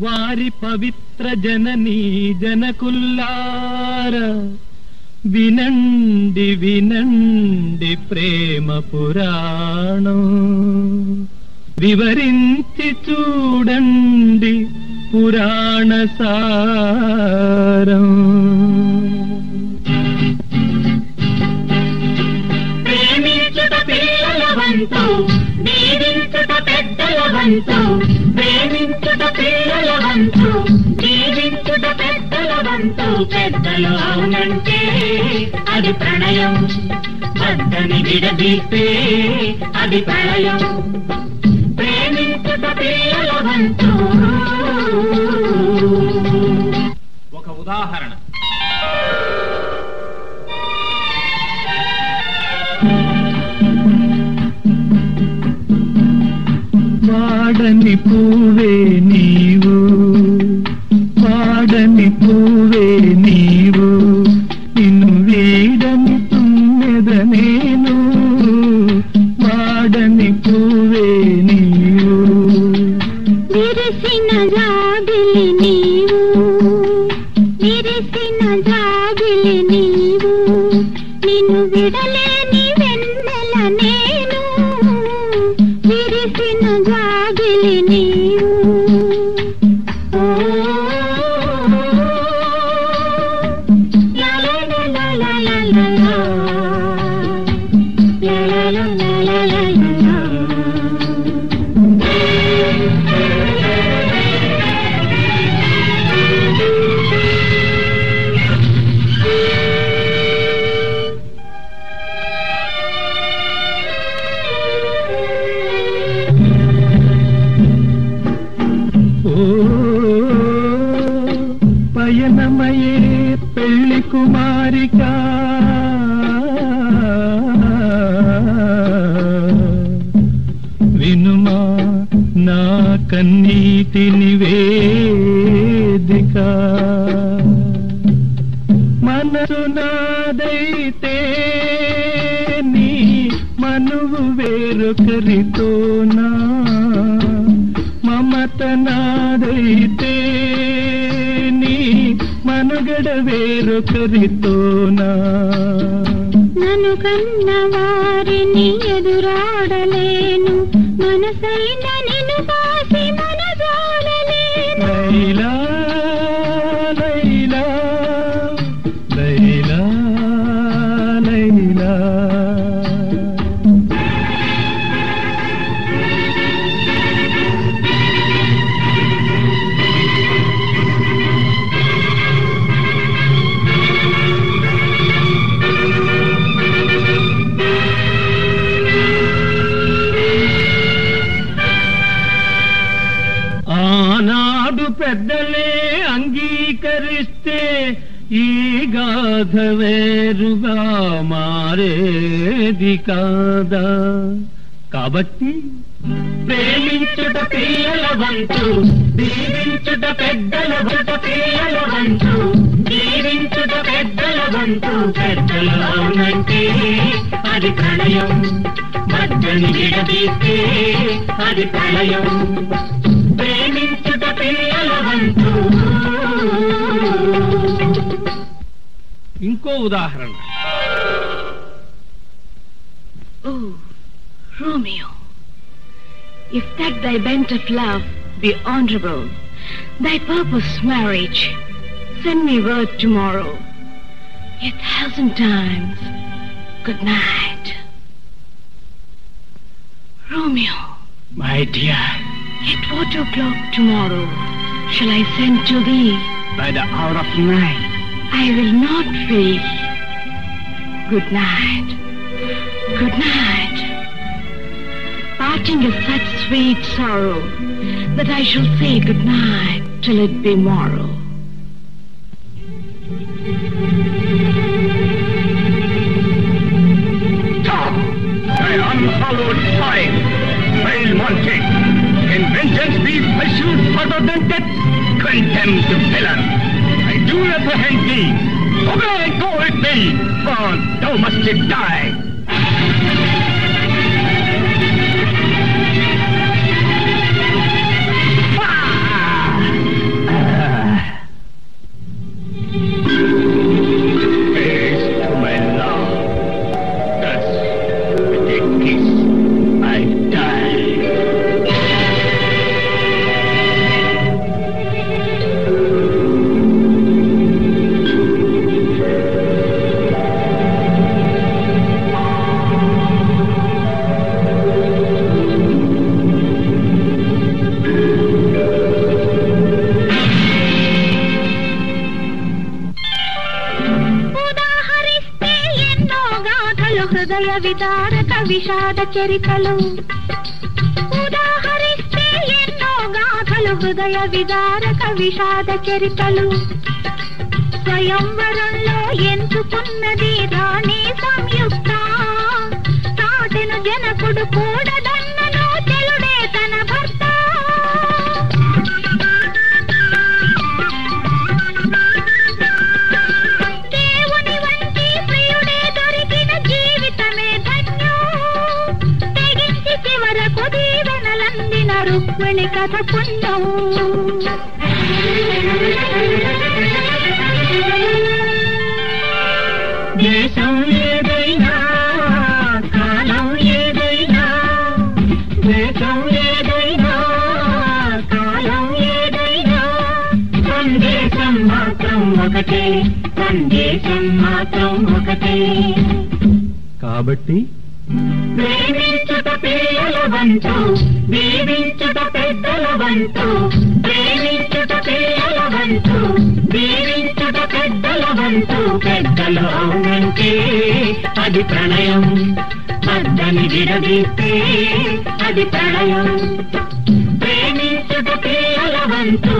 వారి పవిత్ర జననీ జనకుల్లార వినండి వినండి ప్రేమ పురాణం. వివరించి చూడండి పురాణ సారం. వంతు ప్రేమించుట పిల్లల వంతు దీవించుట పెద్దల వంతు పెద్దలు అవునంటే అది ప్రణయం. వద్దని విడదీస్తే అది ప్రళయం. వాడని పూవే నీవు వాడని పూవే నీవు. Música కన్నీటి నివేదిక మనసు నాదైతే నీ మనువు వేరొకరితోనా? మమత నాదైతే నీ మనుగడ వేరొకరితోనా? నన్ను కన్న వారిని ఎదురాడలేను. మనసైనా స్వీకరిస్తే ఈ గాథ వేరుగా మారేది కాదా? కాబట్టి ప్రేమించుట పిల్లల వంతు దీవించుట పెద్దల వంట పిల్లల వంతు దీవించుట పెద్దల వంతు పెద్దల అవునంటే అది ప్రళయం. మధ్యని విడదీస్తే అది ప్రళయం. ఇంకో ఉదాహరణ Oh, Romeo, if that thy bent of love be honorable, thy purpose marriage, send me word tomorrow. A thousand times, good night. Romeo, my dear at what o'clock tomorrow shall I send to thee? By the hour of night I will not fail. Good night. Good night. Parting is such sweet sorrow that I shall say good night till it be morrow. Stop! Thy unhallowed sign! Vile Monty! Can vengeance be pursued further than death? Condemned villain! Do apprehend thee! Obey go with me! For thou must die! విదారక విషాద చరితలు. ఉదాహరిస్తే ఎన్నో గాథలు హృదయ విదారక విషాద చరితలు. స్వయంవరంలో ఎంచుకున్నది రాణి సంయుక్త. తాటెను జనకుడు కూడా రుక్మిణి కథ పుణ్యం దేశం ఏదైనా కాలం ఏదైనా దేశం ఏదైనా కాలం ఏదైనా సందేశం మాత్రం ఒకటే సందేశం మాత్రం ఒకటే. కాబట్టి ప్రేమించుట పిల్లల వంతు దీవించుట పెద్దల వంతు ప్రేమించుట పిల్లల వంతు దీవించుట పెద్దల వంతు పెద్దల అవునంటే అది ప్రణయం అద్దని విడదీస్తే అది ప్రణయం. ప్రేమించుట పిల్లల వంతు